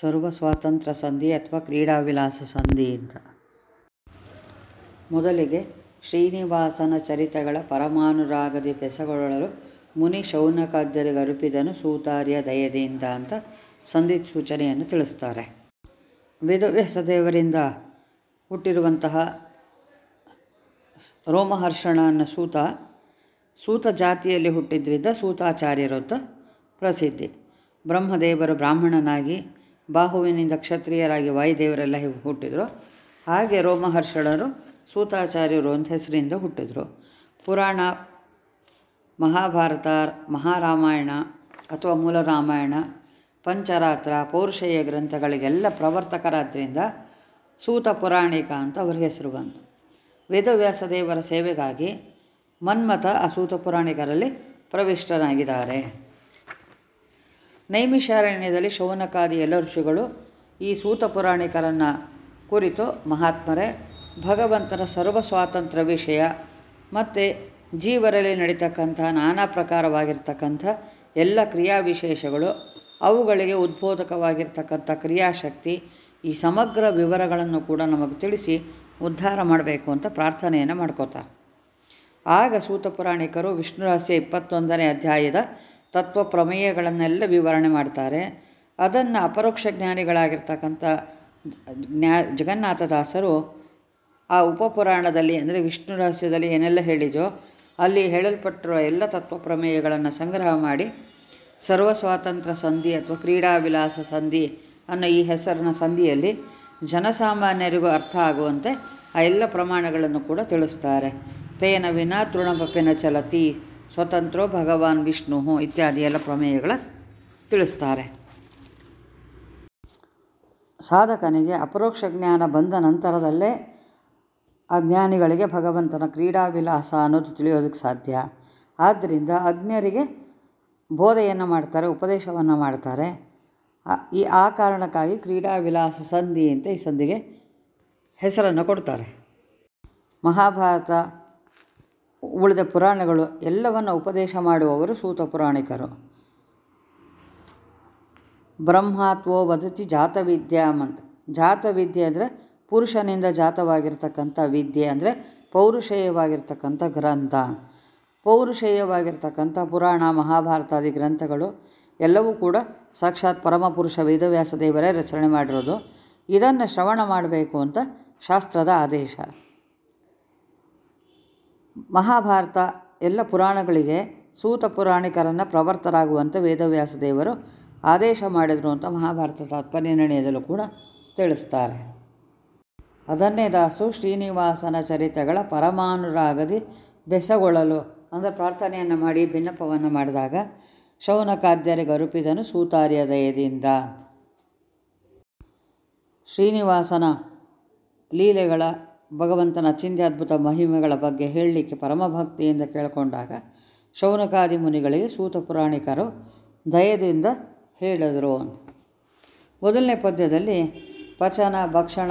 ಸರ್ವ ಸ್ವಾತಂತ್ರ್ಯ ಸಂಧಿ ಅಥವಾ ಕ್ರೀಡಾವಿಲಾಸ ಸಂಧಿ ಅಂತ. ಮೊದಲಿಗೆ ಶ್ರೀನಿವಾಸನ ಚರಿತಗಳ ಪರಮಾನುರಾಗದಿ ಬೆಸಗೊಳ್ಳಲು ಮುನಿ ಶೌನಕಾದ್ಯರಿಗರುಪಿದನು ಸೂತಾರ್ಯ ದಯದಿಂದ ಅಂತ ಸಂಧಿ ಸೂಚನೆಯನ್ನು ತಿಳಿಸ್ತಾರೆ. ವೇದವ್ಯಾಸದೇವರಿಂದ ಹುಟ್ಟಿರುವಂತಹ ರೋಮಹರ್ಷಣ ಅನ್ನೋ ಸೂತ ಸೂತ ಜಾತಿಯಲ್ಲಿ ಹುಟ್ಟಿದ್ರಿಂದ ಸೂತಾಚಾರ್ಯರದ್ದು ಪ್ರಸಿದ್ಧಿ. ಬ್ರಹ್ಮದೇವರು ಬ್ರಾಹ್ಮಣನಾಗಿ ಬಾಹುವಿನಿಂದ ಕ್ಷತ್ರಿಯರಾಗಿ ವಾಯುದೇವರೆಲ್ಲ ಹುಟ್ಟಿದರು. ಹಾಗೆ ರೋಮಹರ್ಷಣರು ಸೂತಾಚಾರ್ಯರು ಅಂತ ಹೆಸರಿಂದ ಹುಟ್ಟಿದರು. ಪುರಾಣ, ಮಹಾಭಾರತ, ಮಹಾರಾಮಾಯಣ ಅಥವಾ ಮೂಲ ರಾಮಾಯಣ ಪಂಚರಾತ್ರ, ಪೌರುಷೇಯ ಗ್ರಂಥಗಳಿಗೆಲ್ಲ ಪ್ರವರ್ತಕರಾದ್ದರಿಂದ ಸೂತ ಪುರಾಣಿಕ ಅಂತ ಅವ್ರ ಹೆಸರು ಬಂತು. ವೇದವ್ಯಾಸ ದೇವರ ಸೇವೆಗಾಗಿ ಮನ್ಮಥ ಆ ಸೂತ ಪುರಾಣಿಕರಲ್ಲಿ ಪ್ರವಿಷ್ಟರಾಗಿದ್ದಾರೆ. ನೈಮಿಷಾರಣ್ಯದಲ್ಲಿ ಶೌನಕಾದಿ ಎಲ್ಲ ಋಷಿಗಳು ಈ ಸೂತ ಪುರಾಣಿಕರನ್ನು ಕುರಿತು ಮಹಾತ್ಮರೇ, ಭಗವಂತನ ಸರ್ವ ಸ್ವಾತಂತ್ರ್ಯ ವಿಷಯ ಮತ್ತು ಜೀವರಲ್ಲಿ ನಡೀತಕ್ಕಂಥ ನಾನಾ ಪ್ರಕಾರವಾಗಿರ್ತಕ್ಕಂಥ ಎಲ್ಲ ಕ್ರಿಯಾ ವಿಶೇಷಗಳು ಅವುಗಳಿಗೆ ಉದ್ಬೋಧಕವಾಗಿರ್ತಕ್ಕಂಥ ಕ್ರಿಯಾಶಕ್ತಿ ಈ ಸಮಗ್ರ ವಿವರಗಳನ್ನು ಕೂಡ ನಮಗೆ ತಿಳಿಸಿ ಉದ್ಧಾರ ಮಾಡಬೇಕು ಅಂತ ಪ್ರಾರ್ಥನೆಯನ್ನು ಮಾಡ್ಕೋತಾರೆ ಆಗ ಸೂತ ಪುರಾಣಿಕರು ವಿಷ್ಣು ರಹಸ್ಯ ಇಪ್ಪತ್ತೊಂದನೇ ಅಧ್ಯಾಯದ ತತ್ವ ಪ್ರಮೇಯಗಳನ್ನೆಲ್ಲ ವಿವರಣೆ ಮಾಡ್ತಾರೆ. ಅದನ್ನು ಅಪರೋಕ್ಷ ಜ್ಞಾನಿಗಳಾಗಿರ್ತಕ್ಕಂಥ ಜ್ಞಾ ಜಗನ್ನಾಥದಾಸರು ಆ ಉಪಪುರಾಣದಲ್ಲಿ ಅಂದರೆ ವಿಷ್ಣು ರಹಸ್ಯದಲ್ಲಿ ಏನೆಲ್ಲ ಹೇಳಿದೋ ಅಲ್ಲಿ ಹೇಳಲ್ಪಟ್ಟಿರುವ ಎಲ್ಲ ತತ್ವ ಪ್ರಮೇಯಗಳನ್ನು ಸಂಗ್ರಹ ಮಾಡಿ ಸರ್ವ ಸ್ವಾತಂತ್ರ್ಯ ಸಂಧಿ ಅಥವಾ ಕ್ರೀಡಾವಿಲಾಸ ಸಂಧಿ ಅನ್ನೋ ಈ ಹೆಸರಿನ ಸಂಧಿಯಲ್ಲಿ ಜನಸಾಮಾನ್ಯರಿಗೂ ಅರ್ಥ ಆಗುವಂತೆ ಆ ಎಲ್ಲ ಪ್ರಮಾಣಗಳನ್ನು ಕೂಡ ತಿಳಿಸ್ತಾರೆ. ತೇನ ವಿನಾ ತೃಣಪಪಿನ ಚಲತಿ ಸ್ವತಂತ್ರೋ ಭಗವಾನ್ ವಿಷ್ಣು ಇತ್ಯಾದಿ ಎಲ್ಲ ಪ್ರಮೇಯಗಳ ತಿಳಿಸ್ತಾರೆ. ಸಾಧಕನಿಗೆ ಅಪರೋಕ್ಷ ಜ್ಞಾನ ಬಂದ ನಂತರದಲ್ಲೇ ಅಜ್ಞಾನಿಗಳಿಗೆ ಭಗವಂತನ ಭಗವಂತನ ಕ್ರೀಡಾವಿಲಾಸ ಅನ್ನೋದು ತಿಳಿಯೋದಕ್ಕೆ ಸಾಧ್ಯ. ಆದ್ದರಿಂದ ಅಜ್ಞರಿಗೆ ಬೋಧೆಯನ್ನು ಮಾಡ್ತಾರೆ, ಉಪದೇಶವನ್ನು ಮಾಡ್ತಾರೆ. ಈ, ಆ ಕಾರಣಕ್ಕಾಗಿ ಕ್ರೀಡಾ ವಿಲಾಸ ಸಂಧಿ ಅಂತ ಈ ಸಂಧಿಗೆ ಹೆಸರನ್ನು ಕೊಡ್ತಾರೆ. ಮಹಾಭಾರತ ಉಳಿದ ಪುರಾಣಗಳು ಎಲ್ಲವನ್ನು ಉಪದೇಶ ಮಾಡುವವರು ಸೂತ ಪುರಾಣಿಕರು. ಬ್ರಹ್ಮಾತ್ವೋ ವದತಿ ಜಾತವಿದ್ಯಾಮಂತ ಜಾತವಿದ್ಯೆ ಅಂದರೆ ಪುರುಷನಿಂದ ಜಾತವಾಗಿರ್ತಕ್ಕಂಥ ವಿದ್ಯೆ ಅಂದರೆ ಪೌರುಷೇಯವಾಗಿರ್ತಕ್ಕಂಥ ಗ್ರಂಥ. ಪೌರುಷೇಯವಾಗಿರ್ತಕ್ಕಂಥ ಪುರಾಣ ಮಹಾಭಾರತಾದಿ ಗ್ರಂಥಗಳು ಎಲ್ಲವೂ ಕೂಡ ಸಾಕ್ಷಾತ್ ಪರಮಪುರುಷ ವೇದವ್ಯಾಸ ದೇವರೇ ರಚನೆ ಮಾಡಿರೋದು. ಇದನ್ನು ಶ್ರವಣ ಮಾಡಬೇಕು ಅಂತ ಶಾಸ್ತ್ರದ ಆದೇಶ. ಮಹಾಭಾರತ ಎಲ್ಲ ಪುರಾಣಗಳಿಗೆ ಸೂತ ಪುರಾಣಿಕರನ್ನು ಪ್ರವರ್ತರಾಗುವಂತೆ ವೇದವ್ಯಾಸ ದೇವರು ಆದೇಶ ಮಾಡಿದರು ಅಂತ ಮಹಾಭಾರತ ತಾತ್ಪರ್ಯನಿರ್ಣಯದಲ್ಲೂ ಕೂಡ ತಿಳಿಸ್ತಾರೆ. ಅದನ್ನೇ ದಾಸು ಶ್ರೀನಿವಾಸನ ಚರಿತ್ರೆಗಳ ಪರಮಾನುರಾಗದಿ ಬೆಸಗೊಳ್ಳಲು ಅಂದರೆ ಪ್ರಾರ್ಥನೆಯನ್ನು ಮಾಡಿ ಭಿನ್ನಪವನ್ನು ಮಾಡಿದಾಗ ಶೌನಕಾದ್ಯರಿಗೆ ಅರುಪಿದನು ಸೂತಾರ್ಯ ದಯದಿಂದ ಶ್ರೀನಿವಾಸನ ಲೀಲೆಗಳ ಭಗವಂತನ ಚಿಂತ್ಯದ್ಭುತ ಮಹಿಮೆಗಳ ಬಗ್ಗೆ ಹೇಳಲಿಕ್ಕೆ ಪರಮಭಕ್ತಿಯಿಂದ ಕೇಳಿಕೊಂಡಾಗ ಶೌನಕಾದಿ ಮುನಿಗಳಿಗೆ ಸೂತ ಪುರಾಣಿಕರು ದಯದಿಂದ ಹೇಳಿದರು ಮೊದಲನೇ ಪದ್ಯದಲ್ಲಿ ಪಚನ ಭಕ್ಷಣ,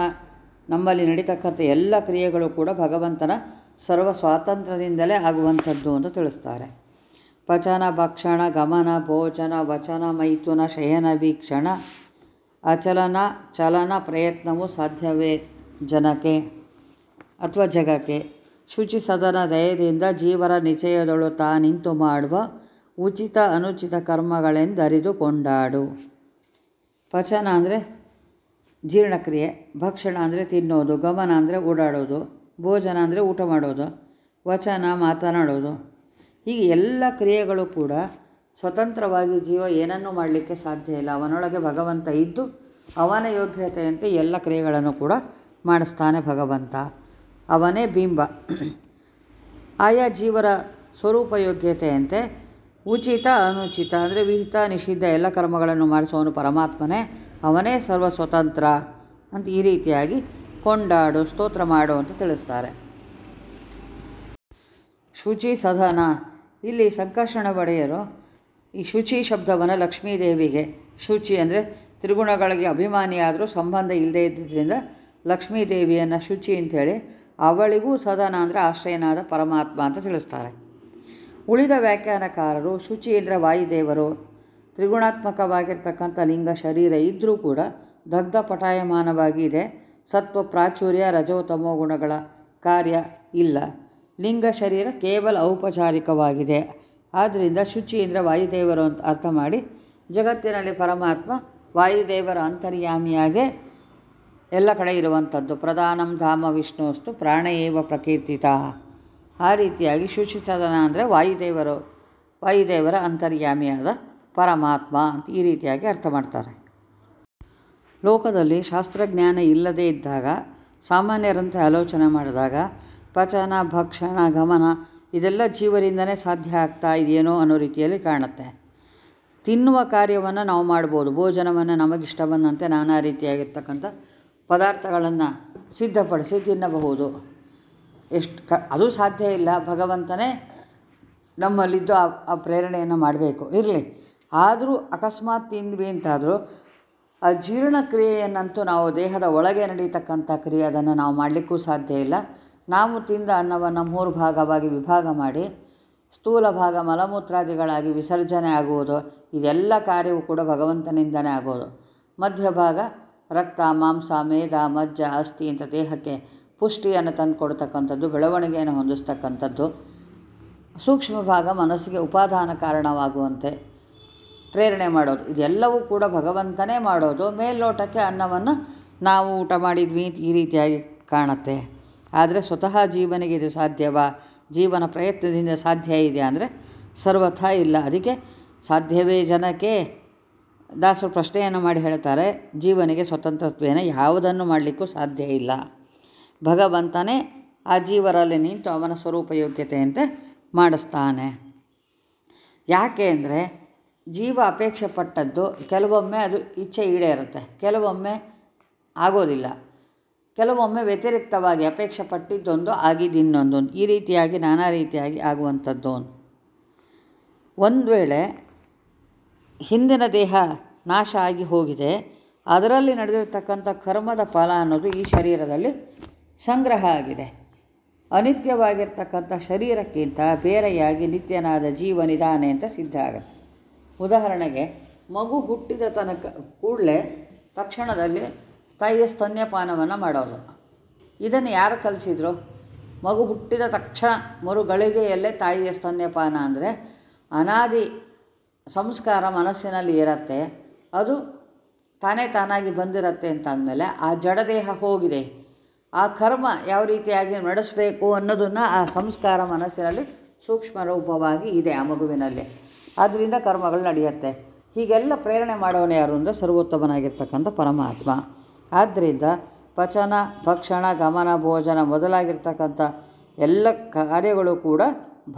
ನಮ್ಮಲ್ಲಿ ನಡೀತಕ್ಕಂಥ ಎಲ್ಲ ಕ್ರಿಯೆಗಳು ಕೂಡ ಭಗವಂತನ ಸರ್ವ ಸ್ವಾತಂತ್ರ್ಯದಿಂದಲೇ ಆಗುವಂಥದ್ದು ಅಂತ ತಿಳಿಸ್ತಾರೆ. ಪಚನ ಭಕ್ಷಣ, ಗಮನ, ಭೋಜನ, ವಚನ, ಮೈಥುನ, ಶಯನ, ವೀಕ್ಷಣ, ಅಚಲನ, ಚಲನ ಪ್ರಯತ್ನವು ಸಾಧ್ಯವೇ ಜನಕ್ಕೆ? ಅಥವಾ ಜಗಕ್ಕೆ. ಶುಚಿ ಸದನ ದಯದಿಂದ ಜೀವರ ನಿಚಯದಳು ತಾ ನಿಂತು ಮಾಡುವ ಉಚಿತ ಅನುಚಿತ ಕರ್ಮಗಳೆಂದರಿದು ಕೊಂಡಾಡು. ಪಚನ ಅಂದರೆ ಜೀರ್ಣಕ್ರಿಯೆ, ಭಕ್ಷಣ ಅಂದರೆ ತಿನ್ನೋದು, ಗಮನ ಅಂದರೆ ಓಡಾಡೋದು, ಭೋಜನ ಅಂದರೆ ಊಟ ಮಾಡೋದು, ವಚನ ಮಾತನಾಡೋದು. ಹೀಗೆ ಎಲ್ಲ ಕ್ರಿಯೆಗಳು ಕೂಡ ಸ್ವತಂತ್ರವಾಗಿ ಜೀವ ಏನನ್ನೂ ಮಾಡಲಿಕ್ಕೆ ಸಾಧ್ಯ ಇಲ್ಲ. ಅವನೊಳಗೆ ಭಗವಂತ ಇದ್ದು ಅವನ ಯೋಗ್ಯತೆಯಂತೆ ಎಲ್ಲ ಕ್ರಿಯೆಗಳನ್ನು ಕೂಡ ಮಾಡಿಸ್ತಾನೆ ಭಗವಂತ. ಅವನೇ ಬಿಂಬ. ಆಯಾ ಜೀವರ ಸ್ವರೂಪ ಯೋಗ್ಯತೆಯಂತೆ ಉಚಿತ, ಅನುಚಿತ, ಅಂದರೆ ವಿಹಿತ, ನಿಷಿದ್ಧ ಎಲ್ಲ ಕರ್ಮಗಳನ್ನು ಮಾಡಿಸೋನು ಪರಮಾತ್ಮನೇ. ಅವನೇ ಸರ್ವ ಸ್ವತಂತ್ರ ಅಂತ ಈ ರೀತಿಯಾಗಿ ಕೊಂಡಾಡು, ಸ್ತೋತ್ರ ಮಾಡು ಅಂತ ತಿಳಿಸ್ತಾರೆ. ಶುಚಿ ಸದನ ಇಲ್ಲಿ ಸಂಕರ್ಷಣ ಬಡೆಯರು ಈ ಶುಚಿ ಶಬ್ದವನ್ನು ಲಕ್ಷ್ಮೀದೇವಿಗೆ, ಶುಚಿ ಅಂದರೆ ತ್ರಿಗುಣಗಳಿಗೆ ಅಭಿಮಾನಿಯಾದರೂ ಸಂಬಂಧ ಇಲ್ಲದೇ ಇದ್ದಿದ್ದರಿಂದ ಲಕ್ಷ್ಮೀದೇವಿಯನ್ನು ಶುಚಿ ಅಂಥೇಳಿ ಅವಳಿಗೂ ಸದನ ಅಂದರೆ ಆಶ್ರಯನಾದ ಪರಮಾತ್ಮ ಅಂತ ತಿಳಿಸ್ತಾರೆ. ಉಳಿದ ವ್ಯಾಖ್ಯಾನಕಾರರು ಶುಚಿ ಅಂದರೆ ವಾಯುದೇವರು, ತ್ರಿಗುಣಾತ್ಮಕವಾಗಿರ್ತಕ್ಕಂಥ ಲಿಂಗ ಶರೀರ ಇದ್ದರೂ ಕೂಡ ದಗ್ಧ ಪಟಾಯಮಾನವಾಗಿದೆ ಸತ್ವ ಪ್ರಾಚುರ್ಯ ರಜೋತಮೋ ಗುಣಗಳ ಕಾರ್ಯ ಇಲ್ಲ. ಲಿಂಗ ಶರೀರ ಕೇವಲ ಔಪಚಾರಿಕವಾಗಿದೆ. ಆದ್ದರಿಂದ ಶುಚಿ ಅಂದರೆ ವಾಯುದೇವರು ಅಂತ ಅರ್ಥ ಮಾಡಿ, ಜಗತ್ತಿನಲ್ಲಿ ಪರಮಾತ್ಮ ವಾಯುದೇವರ ಅಂತರ್ಯಾಮಿಯಾಗೆ ಎಲ್ಲ ಕಡೆ ಇರುವಂಥದ್ದು. ಪ್ರಧಾನಂ ಧಾಮ ವಿಷ್ಣುವಸ್ತು ಪ್ರಾಣಯೇವ ಪ್ರಕೀರ್ತಿತ. ಆ ರೀತಿಯಾಗಿ ಶುಚಿಸದನ ಅಂದರೆ ವಾಯುದೇವರು, ವಾಯುದೇವರ ಅಂತರ್ಯಾಮಿಯಾದ ಪರಮಾತ್ಮ ಅಂತ ಈ ರೀತಿಯಾಗಿ ಅರ್ಥ ಮಾಡ್ತಾರೆ. ಲೋಕದಲ್ಲಿ ಶಾಸ್ತ್ರಜ್ಞಾನ ಇಲ್ಲದೇ ಇದ್ದಾಗ, ಸಾಮಾನ್ಯರಂತೆ ಆಲೋಚನೆ ಮಾಡಿದಾಗ, ಪಚನ, ಭಕ್ಷಣ, ಗಮನ ಇದೆಲ್ಲ ಜೀವರಿಂದನೇ ಸಾಧ್ಯ ಆಗ್ತಾ ಇದೆಯೇನೋ ಅನ್ನೋ ರೀತಿಯಲ್ಲಿ ಕಾಣುತ್ತೆ. ತಿನ್ನುವ ಕಾರ್ಯವನ್ನು ನಾವು ಮಾಡ್ಬೋದು, ಭೋಜನವನ್ನು ನಮಗಿಷ್ಟ ಬಂದಂತೆ ನಾನಾ ರೀತಿಯಾಗಿರ್ತಕ್ಕಂಥ ಪದಾರ್ಥಗಳನ್ನು ಸಿದ್ಧಪಡಿಸಿ ತಿನ್ನಬಹುದು. ಎಷ್ಟು ಕ, ಅದು ಸಾಧ್ಯ ಇಲ್ಲ. ಭಗವಂತನೇ ನಮ್ಮಲ್ಲಿದ್ದು ಆ ಆ ಪ್ರೇರಣೆಯನ್ನು ಮಾಡಬೇಕು. ಇರಲಿ. ಆದರೂ ಅಕಸ್ಮಾತ್ ತಿಂದ್ವಿ ಅಂತಾದರೂ ಆ ಜೀರ್ಣಕ್ರಿಯೆಯನ್ನಂತೂ ನಾವು ದೇಹದ ಒಳಗೆ ನಡೀತಕ್ಕಂಥ ಕ್ರಿಯೆ ಅದನ್ನು ನಾವು ಮಾಡಲಿಕ್ಕೂ ಸಾಧ್ಯ ಇಲ್ಲ. ನಾವು ತಿಂದ ಅನ್ನವನ್ನು ಮೂರು ಭಾಗವಾಗಿ ವಿಭಾಗ ಮಾಡಿ, ಸ್ಥೂಲ ಭಾಗ ಮಲಮೂತ್ರಾದಿಗಳಾಗಿ ವಿಸರ್ಜನೆ ಆಗುವುದು, ಇದೆಲ್ಲ ಕಾರ್ಯವೂ ಕೂಡ ಭಗವಂತನಿಂದನೇ ಆಗೋದು. ಮಧ್ಯಭಾಗ ರಕ್ತ, ಮಾಂಸ ಮೇಧ ಮಜ್ಜ ಅಸ್ಥಿ ಅಂತ ದೇಹಕ್ಕೆ ಪುಷ್ಟಿಯನ್ನು ತಂದುಕೊಡ್ತಕ್ಕಂಥದ್ದು, ಬೆಳವಣಿಗೆಯನ್ನು ಹೊಂದಿಸ್ತಕ್ಕಂಥದ್ದು. ಸೂಕ್ಷ್ಮ ಭಾಗ ಮನಸ್ಸಿಗೆ ಉಪಾದಾನ ಕಾರಣವಾಗುವಂತೆ ಪ್ರೇರಣೆ ಮಾಡೋದು. ಇದೆಲ್ಲವೂ ಕೂಡ ಭಗವಂತನೇ ಮಾಡೋದು. ಮೇಲ್ನೋಟಕ್ಕೆ ಅನ್ನವನ್ನು ನಾವು ಊಟ ಮಾಡಿದ್ವಿ, ಈ ರೀತಿಯಾಗಿ ಕಾಣುತ್ತೆ. ಆದರೆ ಸ್ವತಃ ಜೀವನಿಗೆ ಇದು ಸಾಧ್ಯವಾ? ಜೀವನ ಪ್ರಯತ್ನದಿಂದ ಸಾಧ್ಯ ಇದೆಯಾ ಅಂದರೆ ಸರ್ವಥ ಇಲ್ಲ. ಅದಕ್ಕೆ ಸಾಧ್ಯವೇ ಜನಕ್ಕೆ? ದಾಸರು ಪ್ರಶ್ನೆಯನ್ನು ಮಾಡಿ ಹೇಳ್ತಾರೆ, ಜೀವನಿಗೆ ಸ್ವತಂತ್ರತ್ವೇನ ಯಾವುದನ್ನು ಮಾಡಲಿಕ್ಕೂ ಸಾಧ್ಯ ಇಲ್ಲ. ಭಗವಂತನೇ ಆ ಜೀವರಲ್ಲಿ ನಿಂತು ಅವನ ಸ್ವರೂಪ ಯೋಗ್ಯತೆಯಂತೆ ಮಾಡಿಸ್ತಾನೆ. ಯಾಕೆ ಅಂದರೆ ಜೀವ ಅಪೇಕ್ಷೆ ಪಟ್ಟದ್ದು ಕೆಲವೊಮ್ಮೆ ಅದು ಇಚ್ಛೆ ಈಡೇರುತ್ತೆ, ಕೆಲವೊಮ್ಮೆ ಆಗೋದಿಲ್ಲ. ಕೆಲವೊಮ್ಮೆ ವ್ಯತಿರಿಕ್ತವಾಗಿ ಅಪೇಕ್ಷೆ ಪಟ್ಟಿದ್ದೊಂದು ಆಗಿದ್ದು ಇನ್ನೊಂದು, ಈ ರೀತಿಯಾಗಿ ನಾನಾ ರೀತಿಯಾಗಿ ಆಗುವಂಥದ್ದು. ಒಂದು ವೇಳೆ ಹಿಂದಿನ ದೇಹ ನಾಶ ಆಗಿ ಹೋಗಿದೆ. ಅದರಲ್ಲಿ ನಡೆದಿರ್ತಕ್ಕಂಥ ಕರ್ಮದ ಫಲ ಅನ್ನೋದು ಈ ಶರೀರದಲ್ಲಿ ಸಂಗ್ರಹ ಆಗಿದೆ. ಅನಿತ್ಯವಾಗಿರ್ತಕ್ಕಂಥ ಶರೀರಕ್ಕಿಂತ ಬೇರೆಯಾಗಿ ನಿತ್ಯನಾದ ಜೀವನಿದಾನೆ ಅಂತ ಸಿದ್ಧ ಆಗುತ್ತೆ. ಉದಾಹರಣೆಗೆ, ಮಗು ಹುಟ್ಟಿದ ತನಕ ಕೂಡಲೇ ತಕ್ಷಣದಲ್ಲಿ ತಾಯಿಯ ಸ್ತನ್ಯಪಾನವನ್ನು ಮಾಡೋದು. ಇದನ್ನು ಯಾರು ಕಲಿಸಿದ್ರು? ಮಗು ಹುಟ್ಟಿದ ತಕ್ಷಣ ಮರುಗಳಿಗೆಯಲ್ಲೇ ತಾಯಿಯ ಸ್ತನ್ಯಪಾನ ಅಂದರೆ ಅನಾದಿ ಸಂಸ್ಕಾರ ಮನಸ್ಸಿನಲ್ಲಿ ಇರತ್ತೆ, ಅದು ತಾನೇ ತಾನಾಗಿ ಬಂದಿರತ್ತೆ ಅಂತ ಅಂದಮೇಲೆ ಆ ಜಡದೇಹ ಹೋಗಿದೆ. ಆ ಕರ್ಮ ಯಾವ ರೀತಿಯಾಗಿ ನಡೆಸಬೇಕು ಅನ್ನೋದನ್ನು ಆ ಸಂಸ್ಕಾರ ಮನಸ್ಸಿನಲ್ಲಿ ಸೂಕ್ಷ್ಮ ರೂಪವಾಗಿ ಇದೆ ಆ ಮಗುವಿನಲ್ಲಿ. ಆದ್ದರಿಂದ ಕರ್ಮಗಳು ನಡೆಯುತ್ತೆ. ಹೀಗೆಲ್ಲ ಪ್ರೇರಣೆ ಮಾಡೋನು ಯಾರು ಅಂದರೆ ಸರ್ವೋತ್ತಮನಾಗಿರ್ತಕ್ಕಂಥ ಪರಮಾತ್ಮ. ಆದ್ದರಿಂದ ಪಚನ ಭಕ್ಷಣ, ಗಮನ, ಭೋಜನ ಮೊದಲಾಗಿರ್ತಕ್ಕಂಥ ಎಲ್ಲ ಕಾರ್ಯಗಳು ಕೂಡ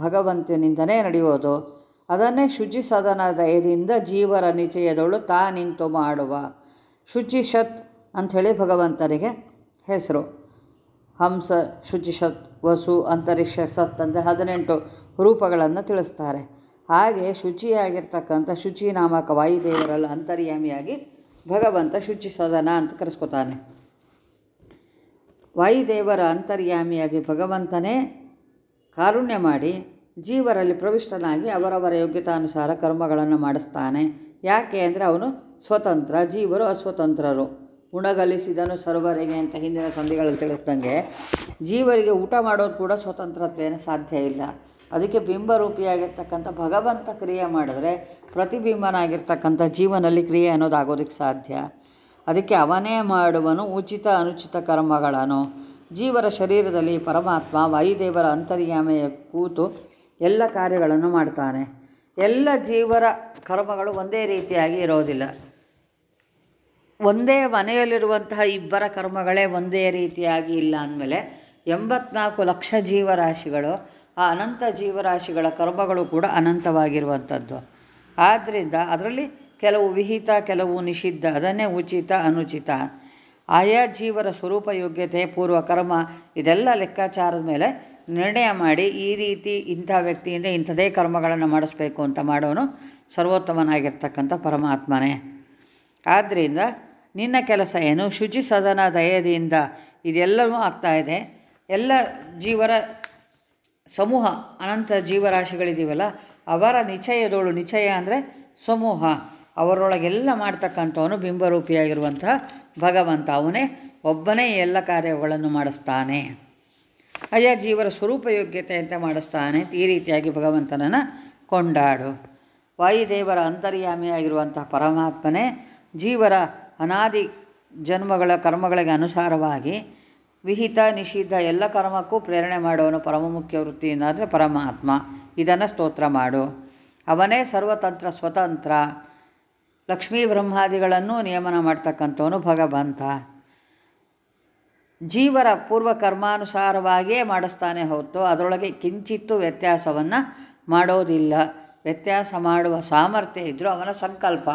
ಭಗವಂತನಿಂದನೇ ನಡೆಯೋದು. ಅದನ್ನೇ ಶುಚಿ ಸದನ ದಯದಿಂದ ಜೀವರ ನಿಚಯದೊಳು ತಾ ನಿಂತು ಮಾಡುವ. ಶುಚಿಷತ್ ಅಂಥೇಳಿ ಭಗವಂತನಿಗೆ ಹೆಸರು. ಹಂಸ ಶುಚಿಷತ್ ವಸು, ಅಂತರಿಕ್ಷ ಸತ್ ಅಂದರೆ ಹದಿನೆಂಟು ರೂಪಗಳನ್ನು ತಿಳಿಸ್ತಾರೆ. ಹಾಗೆ ಶುಚಿಯಾಗಿರ್ತಕ್ಕಂಥ ಶುಚಿ ನಾಮಕ ವಾಯುದೇವರಲ್ಲಿ ಅಂತರ್ಯಾಮಿಯಾಗಿ ಭಗವಂತ ಶುಚಿ ಸದನ ಅಂತ ಕರೆಸ್ಕೊತಾನೆ. ವಾಯುದೇವರ ಅಂತರ್ಯಾಮಿಯಾಗಿ ಭಗವಂತನೇ ಕಾರುಣ್ಯ ಮಾಡಿ ಜೀವರಲ್ಲಿ ಪ್ರವಿಷ್ಟನಾಗಿ ಅವರವರ ಯೋಗ್ಯತಾನುಸಾರ ಕರ್ಮಗಳನ್ನು ಮಾಡಿಸ್ತಾನೆ. ಯಾಕೆ ಅಂದರೆ ಅವನು ಸ್ವತಂತ್ರ, ಜೀವರು ಅಸ್ವತಂತ್ರರು. ಉಣಗಲಿಸಿದನು ಸರ್ವರಿಗೆ ಅಂತ ಹಿಂದಿನ ಸಂಧಿಗಳಲ್ಲಿ ತಿಳಿಸ್ದಂಗೆ ಜೀವರಿಗೆ ಊಟ ಮಾಡೋದು ಕೂಡ ಸ್ವತಂತ್ರತ್ವೇನ ಸಾಧ್ಯ ಇಲ್ಲ. ಅದಕ್ಕೆ ಬಿಂಬರೂಪಿಯಾಗಿರ್ತಕ್ಕಂಥ ಭಗವಂತ ಕ್ರಿಯೆ ಮಾಡಿದ್ರೆ ಪ್ರತಿಬಿಂಬನಾಗಿರ್ತಕ್ಕಂಥ ಜೀವನಲ್ಲಿ ಕ್ರಿಯೆ ಅನ್ನೋದಾಗೋದಕ್ಕೆ ಸಾಧ್ಯ. ಅದಕ್ಕೆ ಅವನೇ ಮಾಡುವನು ಉಚಿತ ಅನುಚಿತ ಕರ್ಮಗಳನ್ನು ಜೀವರ ಶರೀರದಲ್ಲಿ ಪರಮಾತ್ಮ ವಾಯುದೇವರ ಅಂತರ್ಯಾಮೆಯ ಕೂತು ಎಲ್ಲ ಕಾರ್ಯಗಳನ್ನು ಮಾಡ್ತಾನೆ. ಎಲ್ಲ ಜೀವರ ಕರ್ಮಗಳು ಒಂದೇ ರೀತಿಯಾಗಿ ಇರೋದಿಲ್ಲ. ಒಂದೇ ಮನೆಯಲ್ಲಿರುವಂತಹ ಇಬ್ಬರ ಕರ್ಮಗಳೇ ಒಂದೇ ರೀತಿಯಾಗಿ ಇಲ್ಲ ಅಂದಮೇಲೆ ಎಂಬತ್ನಾಲ್ಕು ಲಕ್ಷ ಜೀವರಾಶಿಗಳು ಆ ಅನಂತ ಜೀವರಾಶಿಗಳ ಕರ್ಮಗಳು ಕೂಡ ಅನಂತವಾಗಿರುವಂಥದ್ದು. ಆದ್ದರಿಂದ ಅದರಲ್ಲಿ ಕೆಲವು ವಿಹಿತ, ಕೆಲವು ನಿಷಿದ್ಧ, ಅದನ್ನೇ ಉಚಿತ, ಅನುಚಿತ. ಆಯಾ ಜೀವರ ಸ್ವರೂಪ ಯೋಗ್ಯತೆ, ಪೂರ್ವ ಕರ್ಮ, ಇದೆಲ್ಲ ಲೆಕ್ಕಾಚಾರದ ಮೇಲೆ ನಿರ್ಣಯ ಮಾಡಿ ಈ ರೀತಿ ಇಂಥ ವ್ಯಕ್ತಿಯಿಂದ ಇಂಥದೇ ಕರ್ಮಗಳನ್ನು ಮಾಡಿಸ್ಬೇಕು ಅಂತ ಮಾಡೋನು ಸರ್ವೋತ್ತಮನಾಗಿರ್ತಕ್ಕಂಥ ಪರಮಾತ್ಮನೇ. ಆದ್ದರಿಂದ ನಿನ್ನ ಕೆಲಸ ಏನು? ಶುಚಿ ಸದನ ದಯದಿಂದ ಇದೆಲ್ಲವೂ ಆಗ್ತಾಯಿದೆ ಎಲ್ಲ ಜೀವರ ಸಮೂಹ, ಅನಂತ ಜೀವರಾಶಿಗಳಿದ್ದೀವಲ್ಲ ಅವರ ನಿಚಯದೋಳು ನಿಚಯ ಅಂದರೆ ಸಮೂಹ. ಅವರೊಳಗೆಲ್ಲ ಮಾಡ್ತಕ್ಕಂಥವನು ಬಿಂಬರೂಪಿಯಾಗಿರುವಂತಹ ಭಗವಂತ. ಅವನೇ ಒಬ್ಬನೇ ಎಲ್ಲ ಕಾರ್ಯಗಳನ್ನು ಮಾಡಿಸ್ತಾನೆ. ಅಯ್ಯ, ಜೀವರ ಸ್ವರೂಪ ಯೋಗ್ಯತೆ ಅಂತ ಮಾಡಿಸ್ತಾನೆ. ಈ ರೀತಿಯಾಗಿ ಭಗವಂತನನ್ನು ಕೊಂಡಾಡು. ವಾಯುದೇವರ ಅಂತರ್ಯಾಮಿಯಾಗಿರುವಂತಹ ಪರಮಾತ್ಮನೇ ಜೀವರ ಅನಾದಿ ಜನ್ಮಗಳ ಕರ್ಮಗಳಿಗೆ ಅನುಸಾರವಾಗಿ ವಿಹಿತ, ನಿಷಿದ್ಧ ಎಲ್ಲ ಕರ್ಮಕ್ಕೂ ಪ್ರೇರಣೆ ಮಾಡುವನು ಪರಮ ಮುಖ್ಯ ಅಂದರೆ ಪರಮಾತ್ಮ. ಇದನ್ನು ಸ್ತೋತ್ರ ಮಾಡು. ಅವನೇ ಸರ್ವತಂತ್ರ, ಸ್ವತಂತ್ರ. ಲಕ್ಷ್ಮೀ ಬ್ರಹ್ಮಾದಿಗಳನ್ನು ನಿಯಮನ ಮಾಡ್ತಕ್ಕಂಥವನು ಭಗವಂತ. ಜೀವರ ಪೂರ್ವ ಕರ್ಮಾನುಸಾರವಾಗಿಯೇ ಮಾಡಿಸ್ತಾನೆ ಹೊತ್ತು ಅದರೊಳಗೆ ಕಿಂಚಿತ್ತು ವ್ಯತ್ಯಾಸವನ್ನು ಮಾಡೋದಿಲ್ಲ. ವ್ಯತ್ಯಾಸ ಮಾಡುವ ಸಾಮರ್ಥ್ಯ ಇದ್ದರೂ ಅವನ ಸಂಕಲ್ಪ.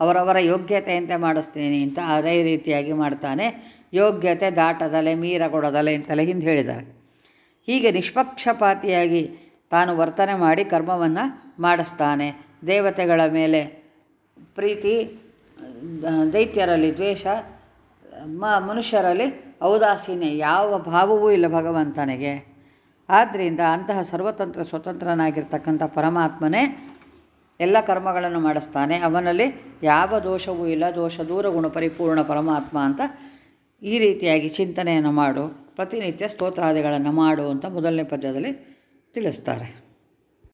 ಅವರವರ ಯೋಗ್ಯತೆಯಂತೆ ಮಾಡಿಸ್ತೀನಿ ಅಂತ ಅದೇ ರೀತಿಯಾಗಿ ಮಾಡ್ತಾನೆ. ಯೋಗ್ಯತೆ ದಾಟದಲೆ, ಮೀರಗೊಡದಲೆ ಅಂತೆಲ್ಲ ಹಿಂದೆ ಹೇಳಿದ್ದಾರೆ. ಹೀಗೆ ನಿಷ್ಪಕ್ಷಪಾತಿಯಾಗಿ ತಾನು ವರ್ತನೆ ಮಾಡಿ ಕರ್ಮವನ್ನು ಮಾಡಿಸ್ತಾನೆ. ದೇವತೆಗಳ ಮೇಲೆ ಪ್ರೀತಿ, ದೈತ್ಯರಲ್ಲಿ ದ್ವೇಷ ಮ, ಮನುಷ್ಯರಲ್ಲಿ ಔದಾಸೀನ್ಯ, ಯಾವ ಭಾವವೂ ಇಲ್ಲ ಭಗವಂತನಿಗೆ. ಆದ್ದರಿಂದ ಅಂತಹ ಸರ್ವತಂತ್ರ ಸ್ವತಂತ್ರನಾಗಿರ್ತಕ್ಕಂಥ ಪರಮಾತ್ಮನೇ ಎಲ್ಲ ಕರ್ಮಗಳನ್ನು ಮಾಡಿಸ್ತಾನೆ. ಅವನಲ್ಲಿ ಯಾವ ದೋಷವೂ ಇಲ್ಲ, ದೋಷ ದೂರ ಗುಣ ಪರಿಪೂರ್ಣ ಪರಮಾತ್ಮ ಅಂತ ಈ ರೀತಿಯಾಗಿ ಚಿಂತನೆಯನ್ನು ಮಾಡು, ಪ್ರತಿನಿತ್ಯ ಸ್ತೋತ್ರಾದಿಗಳನ್ನು ಮಾಡು ಅಂತ ಮೊದಲನೇ ಪದ್ಯದಲ್ಲಿ ತಿಳಿಸ್ತಾರೆ.